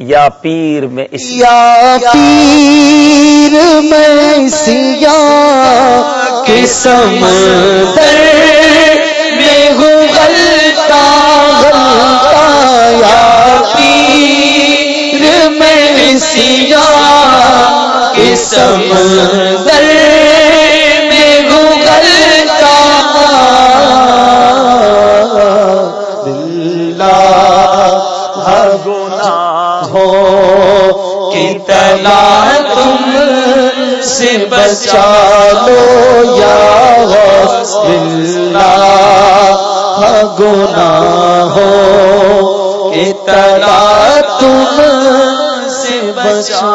یا پیر میں اس یا پیر میں سیا کے سمندر میں ہوں غلطا غلطا یا پیر میں سیا کے سمندر میں ہوں غلطا اللہ گنا ہو کتنا تم سے بچا لو یا اللہ ہاں گنا ہو کتنا تم سے بچا